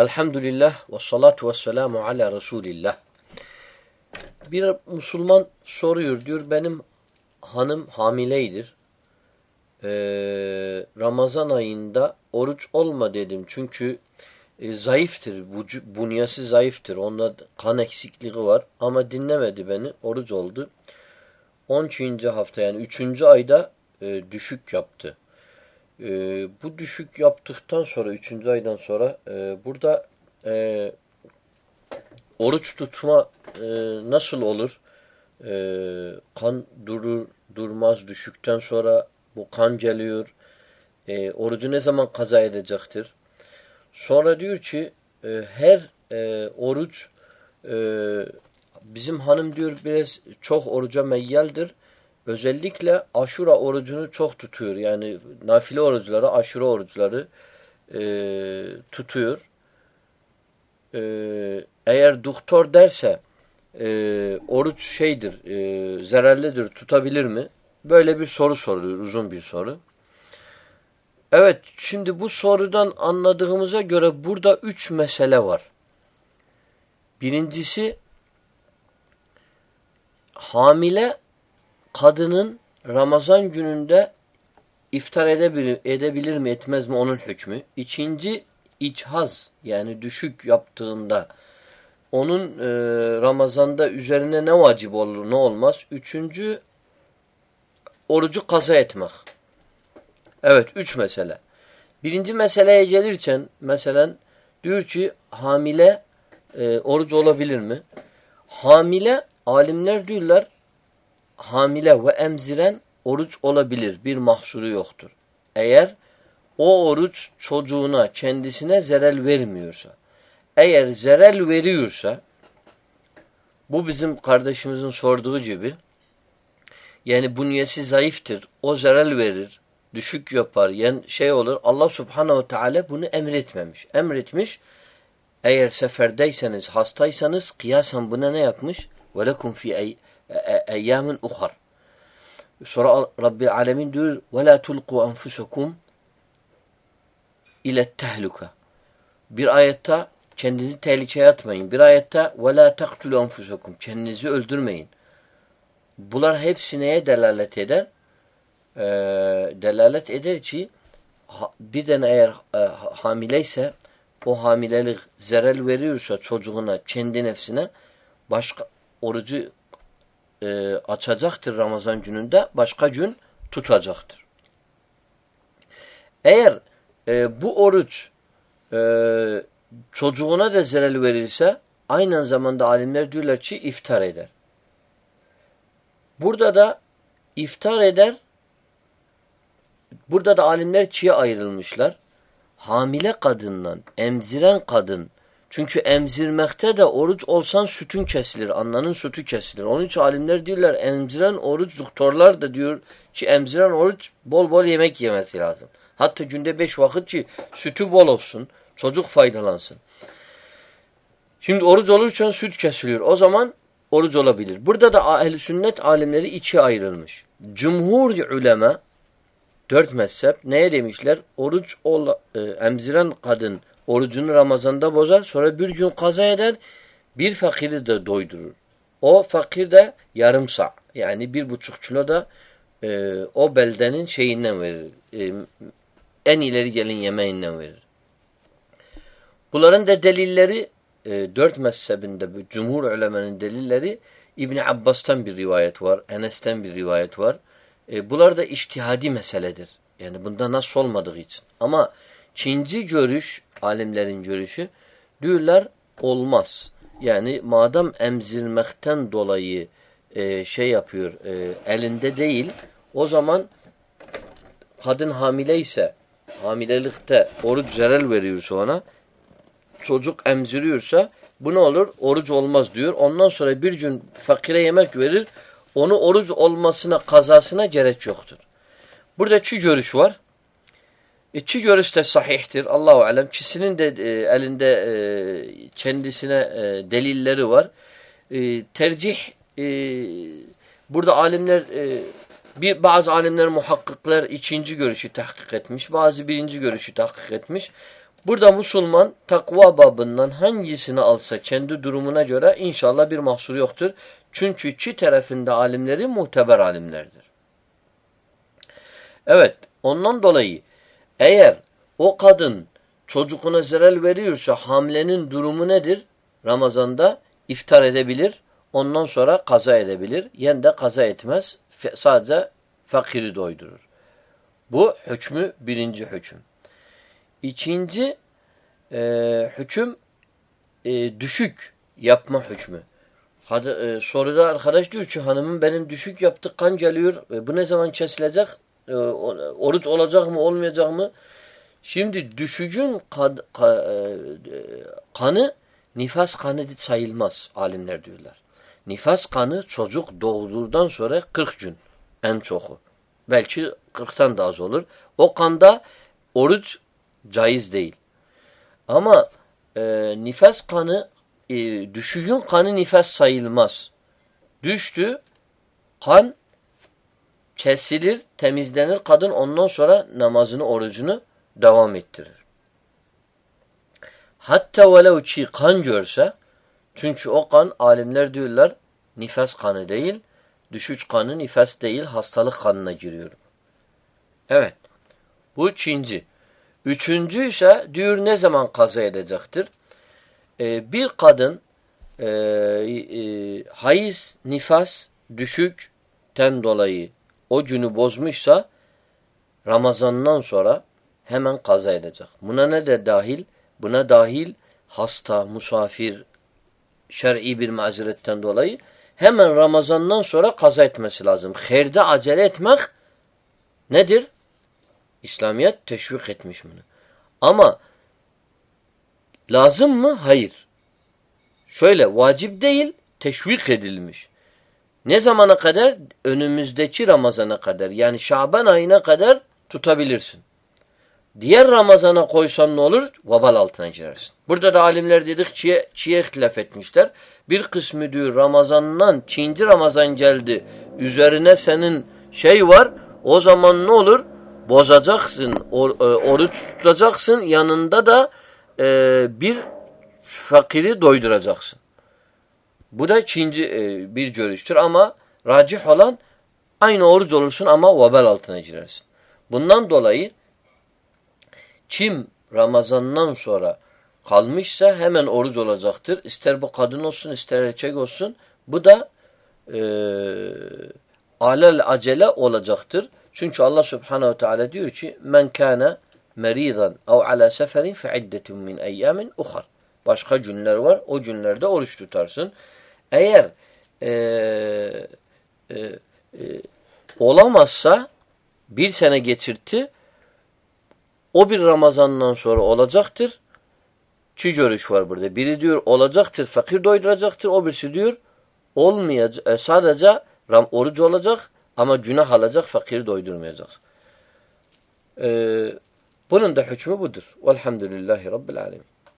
Elhamdülillah ve salatu ve selamu ala Resulillah. Bir Müslüman soruyor diyor benim hanım hamileydir. Ee, Ramazan ayında oruç olma dedim çünkü e, zayıftır. Bunyası zayıftır. Onda kan eksikliği var ama dinlemedi beni. Oruç oldu. 13. hafta yani 3. ayda e, düşük yaptı. E, bu düşük yaptıktan sonra 3. aydan sonra e, burada e, oruç tutma e, nasıl olur? E, kan durur durmaz düşükten sonra bu kan geliyor. E, orucu ne zaman kaza edecektir? Sonra diyor ki e, her e, oruç e, bizim hanım diyor biraz çok oruca meyyaldir. Özellikle aşura orucunu çok tutuyor. Yani nafile oruçları, aşura oruçları e, tutuyor. E, eğer doktor derse e, oruç şeydir, e, zararlıdır, tutabilir mi? Böyle bir soru soruyor, uzun bir soru. Evet, şimdi bu sorudan anladığımıza göre burada üç mesele var. Birincisi, hamile kadının Ramazan gününde iftar edebilir, edebilir mi etmez mi onun hükmü. İkinci içhaz yani düşük yaptığında onun e, Ramazan'da üzerine ne vacip olur ne olmaz. Üçüncü orucu kaza etmek. Evet üç mesele. Birinci meseleye gelirken mesela diyor ki hamile e, oruç olabilir mi? Hamile alimler diyorlar hamile ve emziren oruç olabilir. Bir mahsuru yoktur. Eğer o oruç çocuğuna, kendisine zerel vermiyorsa. Eğer zerel veriyorsa bu bizim kardeşimizin sorduğu gibi yani bünyesi zayıftır. O zerel verir. Düşük yapar. Yani şey olur. Allah subhanehu teala bunu emretmemiş. Emretmiş. Eğer seferdeyseniz, hastaysanız kıyasen buna ne yapmış? وَلَكُمْ فِي eyyamin uhar. Sonra Rabbil Alemin diyor وَلَا تُلْقُوا أَنْفُسَكُمْ ile tehluka. Bir ayette kendinizi tehlikeye atmayın. Bir ayette وَلَا تَقْتُلُوا أَنْفُسَكُمْ Kendinizi öldürmeyin. Bunlar hepsi neye delalet eder? Ee, delalet eder ki bir tane eğer e, hamileyse o hamilelik zerel veriyorsa çocuğuna, kendi nefsine başka orucu e, açacaktır Ramazan gününde, başka gün tutacaktır. Eğer e, bu oruç e, çocuğuna da zerel verirse aynı zamanda alimler diyorlar ki iftar eder. Burada da iftar eder burada da alimler çiğe ayrılmışlar. Hamile kadından emziren kadın çünkü emzirmekte de oruç olsan sütün kesilir. Annanın sütü kesilir. Onun için alimler diyorlar emziren oruç, doktorlar da diyor ki emziren oruç bol bol yemek yemesi lazım. Hatta günde beş vakit ki sütü bol olsun, çocuk faydalansın. Şimdi oruç olurken süt kesiliyor. O zaman oruç olabilir. Burada da ahl sünnet alimleri içi ayrılmış. Cumhur ulema dört mezhep neye demişler? Oruç ol, e, emziren kadın Orucunu Ramazan'da bozar. Sonra bir gün kaza eder. Bir fakiri de doydurur. O fakir de yarım sa. Yani bir buçuk kilo da e, o beldenin şeyinden verir. E, en ileri gelin yemeğinden verir. Bunların da delilleri e, dört mezhebinde cumhur ulemanın delilleri İbn Abbas'tan bir rivayet var. Enes'ten bir rivayet var. E, bunlar da iştihadi meseledir. Yani bunda nasıl olmadığı için. Ama Çinci görüş alimlerin görüşü diyorlar olmaz. Yani madem emzirmekten dolayı e, şey yapıyor e, elinde değil o zaman kadın hamile ise hamilelikte oruç zarar veriyorsa ona çocuk emziriyorsa bu ne olur? Oruç olmaz diyor. Ondan sonra bir gün fakire yemek verir. Onu oruç olmasına, kazasına gerek yoktur. Burada iki görüş var. İki görüş de sahihtir. Allahu alem. Kişinin de e, elinde e, kendisine e, delilleri var. E, tercih e, burada alimler e, bir bazı alimler muhakkikler ikinci görüşü tahkik etmiş. Bazı birinci görüşü tahkik etmiş. Burada Müslüman takva babından hangisini alsa kendi durumuna göre inşallah bir mahsur yoktur. Çünkü iki tarafında alimleri muteber alimlerdir. Evet ondan dolayı eğer o kadın çocuğuna zarar veriyorsa hamilenin durumu nedir? Ramazanda iftar edebilir. Ondan sonra kaza edebilir. Yen de kaza etmez. Sadece fakiri doydurur. Bu hükmü birinci hüküm. İkinci e, hüküm e, düşük yapma hükmü. Hadi, e, soruda arkadaş diyor ki hanımın benim düşük yaptı kan geliyor. E, bu ne zaman kesilecek? E, oruç olacak mı olmayacak mı? Şimdi düşücün kad, ka, e, kanı nifas kanı sayılmaz alimler diyorlar. Nifas kanı çocuk doğdurdan sonra 40 gün en çoku. Belki 40'tan da az olur. O kanda oruç caiz değil. Ama e, nifas kanı e, düşüğün kanı nifas sayılmaz. Düştü kan kesilir, temizlenir kadın ondan sonra namazını, orucunu devam ettirir. Hatta velev ki kan görse çünkü o kan alimler diyorlar nifas kanı değil, düşüş kanı nifas değil, hastalık kanına giriyor. Evet. Bu ikinci. Üçüncü ise diyor ne zaman kaza edecektir? Ee, bir kadın e, e, hayız, nifas, düşükten dolayı o günü bozmuşsa Ramazan'dan sonra hemen kaza edecek. Buna ne de dahil? Buna dahil hasta, musafir, şer'i bir mazeretten dolayı hemen Ramazan'dan sonra kaza etmesi lazım. Herde acele etmek nedir? İslamiyet teşvik etmiş bunu. Ama lazım mı? Hayır. Şöyle vacip değil, teşvik edilmiş. Ne zamana kadar? Önümüzdeki Ramazana kadar. Yani Şaban ayına kadar tutabilirsin. Diğer Ramazana koysan ne olur? Vabal altına girersin. Burada da alimler dedik çiğe, çiğe ihtilaf etmişler. Bir kısmı diyor Ramazan'dan, Çinci Ramazan geldi. Üzerine senin şey var. O zaman ne olur? Bozacaksın, or, e, oruç tutacaksın. Yanında da e, bir fakiri doyduracaksın. Bu da Çinci e, bir görüştür ama racih olan aynı oruç olursun ama vabel altına girersin. Bundan dolayı kim Ramazan'dan sonra kalmışsa hemen oruç olacaktır. İster bu kadın olsun ister erkek olsun. Bu da e, alel acele olacaktır. Çünkü Allah subhanehu teala diyor ki men kâne meridan ev ala seferin fe iddetun min eyyamin uhar. Başka günler var. O günlerde oruç tutarsın. Eğer e, e, e, olamazsa bir sene geçirtti o bir Ramazan'dan sonra olacaktır. Çi görüş var burada. Biri diyor olacaktır, fakir doyduracaktır. O birisi diyor olmayacak, e, sadece ram, oruç olacak ama günah alacak, fakiri doydurmayacak. Ee, bunun da hükmü budur. Velhamdülillahi Rabbil Alemin.